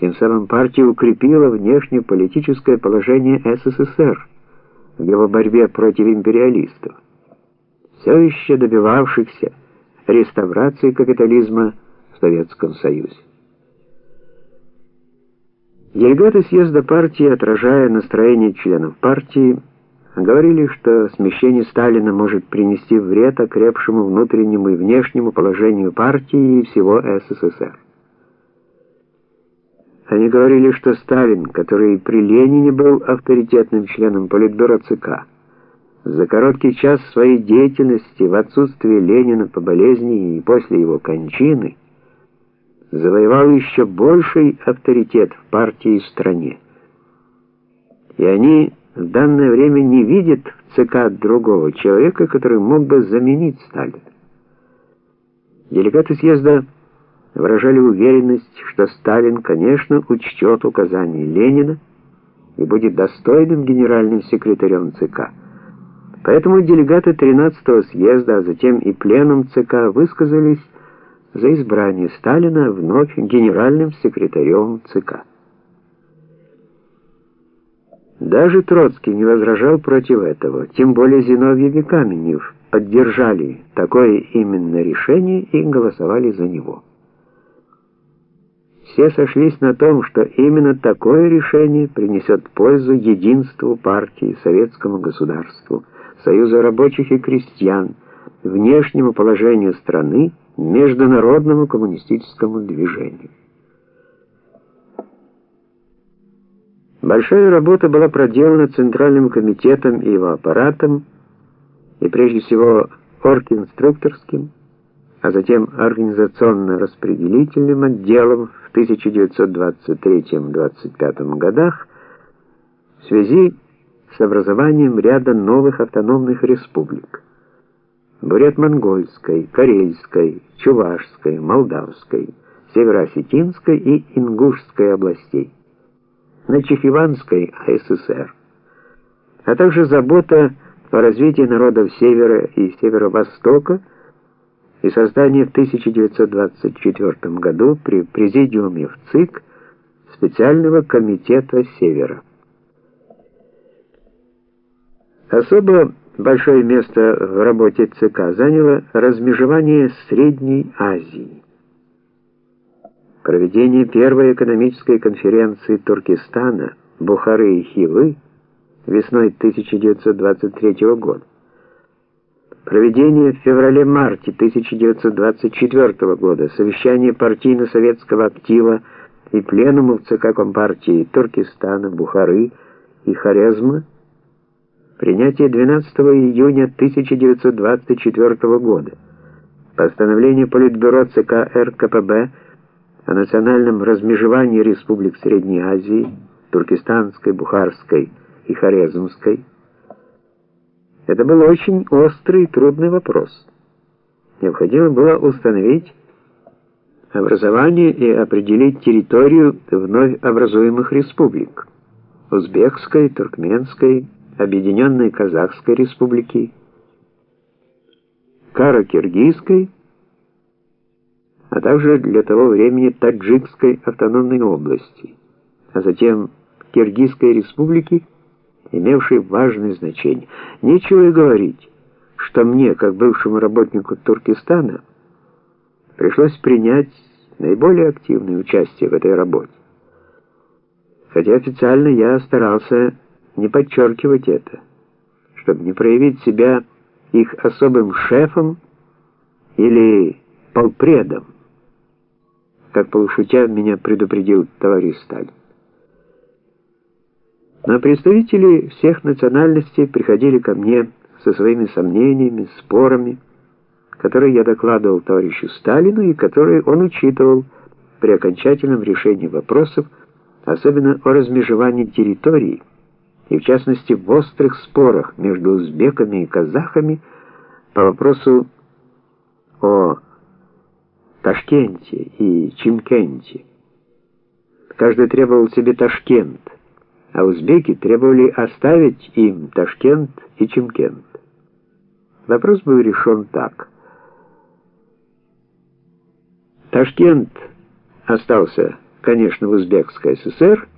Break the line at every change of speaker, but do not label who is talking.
Тем самым партия укрепила внешнеполитическое положение СССР в его борьбе против империалистов, все еще добивавшихся реставрации капитализма в Советском Союзе. Делегаты съезда партии, отражая настроение членов партии, говорили, что смещение Сталина может принести вред окрепшему внутреннему и внешнему положению партии и всего СССР. Они говорили, что Сталин, который при Ленине был авторитетным членом Политбюро ЦК, за короткий час своей деятельности в отсутствие Ленина по болезни и после его кончины завоевал еще больший авторитет в партии и стране. И они в данное время не видят в ЦК другого человека, который мог бы заменить Сталина. Делегаты съезда выражали уверенность, что Сталин, конечно, учтет указания Ленина и будет достойным генеральным секретарем ЦК. Поэтому делегаты 13-го съезда, а затем и пленум ЦК высказались за избрание Сталина вновь генеральным секретарем ЦК. Даже Троцкий не возражал против этого, тем более Зиновьев и Каменев поддержали такое именно решение и голосовали за него. Все сошлись на том, что именно такое решение принесет пользу единству партии, советскому государству, союзу рабочих и крестьян, внешнему положению страны, международному коммунистическому движению. Большая работа была проделана Центральным комитетом и его аппаратом, и прежде всего оргинструкторским, а затем организационно-распределительным отделом в 1923-25 годах в связи с образованием ряда новых автономных республик. Бурят-Монгольской, Карельской, Чувашской, Молдавской, Североосетинской и Ингушской областей, Начехиванской АССР, а также забота о развитии народов Севера и Северо-Востока и создание в 1924 году при президиуме в ЦИК специального комитета Севера. Особо большое место в работе ЦК заняло размежевание Средней Азии. Проведение первой экономической конференции Туркестана, Бухары и Хивы весной 1923 года Проведение в феврале-марте 1924 года совещания партийно-советского актива и пленумов ЦК Компартии Туркестана, Бухары и Хорезма, принятие 12 июня 1924 года, постановление Политбюро ЦК РКПБ о национальном размежевании республик Средней Азии, Туркестанской, Бухарской и Хорезмской, это был очень острый и трудный вопрос. Необходимо было установить образование и определить территорию вновь образуемых республик. Узбекской, Туркменской, Объединенной Казахской республики, Каро-Киргизской, а также для того времени Таджикской автономной области, а затем Киргизской республики, имевший важное значение. Нечего и говорить, что мне, как бывшему работнику Туркестана, пришлось принять наиболее активное участие в этой работе. Хотя официально я старался не подчеркивать это, чтобы не проявить себя их особым шефом или полпредом, как полушутя меня предупредил товарищ Сталин. Но представители всех национальностей приходили ко мне со своими сомнениями, спорами, которые я докладывал товарищу Сталину и которые он учитывал при окончательном решении вопросов, особенно о размежевании территорий, и в частности в острых спорах между узбеками и казахами по вопросу о Ташкенте и Чимкенте. Каждый требовал себе Ташкент – а узбеки требовали оставить им Ташкент и Чимкент. Вопрос был решен так. Ташкент остался конечно, в Узбекской ССР,